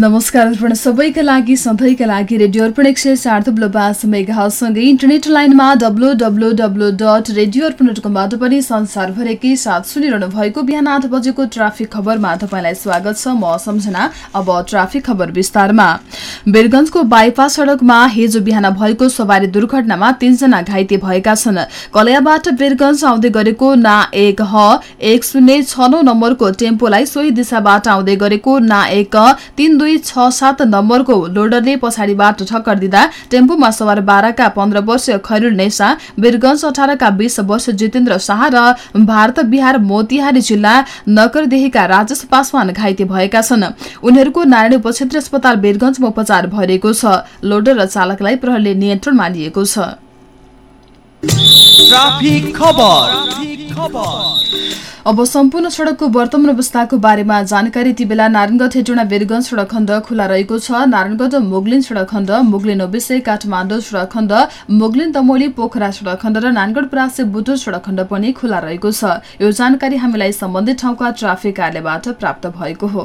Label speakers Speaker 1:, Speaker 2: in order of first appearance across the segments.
Speaker 1: नमस्कार अर्पण सबैका लागि सधैँका लागि रेडियो अर्पण एक सय चार थुप्लो पाँच मेगासँगै इन्टरनेट लाइनमा W W W dot radio Arpan dot कमबाट पनि संसारभरिकै साथ सुनिरहनु भएको बिहान आठ बजेको ट्राफिक खबरमा तपाईँलाई स्वागत छ। म सम्झना अब ट्राफिक खबर विस्तारमा। वीरगंजको बाइपास सड़कमा हिजो बिहान भएको सवारी दुर्घटनामा तीनजना घाइते भएका छन्। कलयाबाट वीरगंज आउँदै गरेको ना एक ह एक शून्य छ नौ नम्बरको टेम्पोलाई सोही दिशाबाट आउँदै गरेको ना एक तीन दुई छ सात नम्बरको लोडरले पछाडिबाट ठक्कर दिँदा टेम्पोमा सवार बाह्रका पन्ध्र वर्षीय खैरुल नेसा वीरगंज अठारका बीस वर्ष जितेन्द्र शाह र भारत बिहार मोतिहारी जिल्ला नकरदेहीका राजेश पासवान घाइते भएका छन्। उनीहरूको नारायण उपक्षेत्र अस्पताल वीरगंजमा उपचार भइरहेको छ। लोडर र चालकलाई प्रहरले नियन्त्रणमा लिएको छ। अब सम्पूर्ण सड़कको वर्तमान अवस्थाको बारेमा जानकारी यति बेला नारायणगढ हेटोडा वीरगंज सड़क खण्ड खुला रहेको छ। नारायणगढ मुगलिन सड़क खण्ड मुगलिन ओबिसे काठमाडौँ सड़क खण्ड मुगलिन दमोली पोखरा सड़क खण्ड र नानगढ प्रासे बुटो सड़क खण्ड पनि खुला रहेको छ। यो जानकारी हामीलाई सम्बन्धित ठाउँका ट्राफिक कार्यालयबाट प्राप्त भएको हो।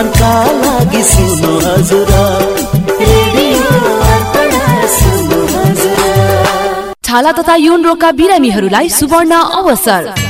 Speaker 2: मनोरञ्जनका लागि सुन्नु हजुर।
Speaker 3: छाला तथा यौन रोगका बिरामीहरूलाई सुवर्ण अवसर।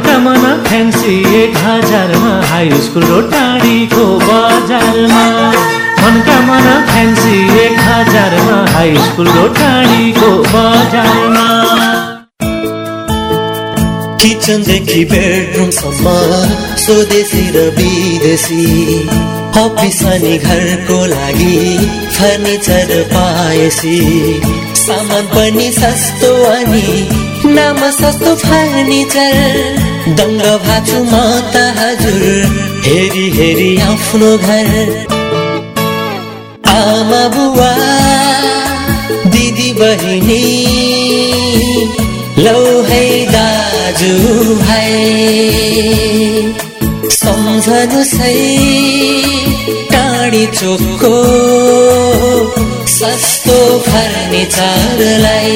Speaker 4: मनका मन फ्यान्सी एक हजारमा हाई स्कुल र टाढीको बजारमा। मनका मन फ्यान्सी एक हजारमा हाई स्कुल र टाढीको बजारमा।
Speaker 2: किचनदेखि बेडरुमसम्म स्वदेशी र विदेशी। अफिस अनि घरको लागि फर्निचर पाएसी। सामान पनि सस्तो अनि नाम सस्तो फर्निचर दङ्ग भाछु म त हजुर हेरी हेरी आफ्नो घर। आमा बुवा दिदी बहिनी लौ है दाजु भाइ। सम्झनु सही टाढी चोकको सस्तो फर्निचरलाई।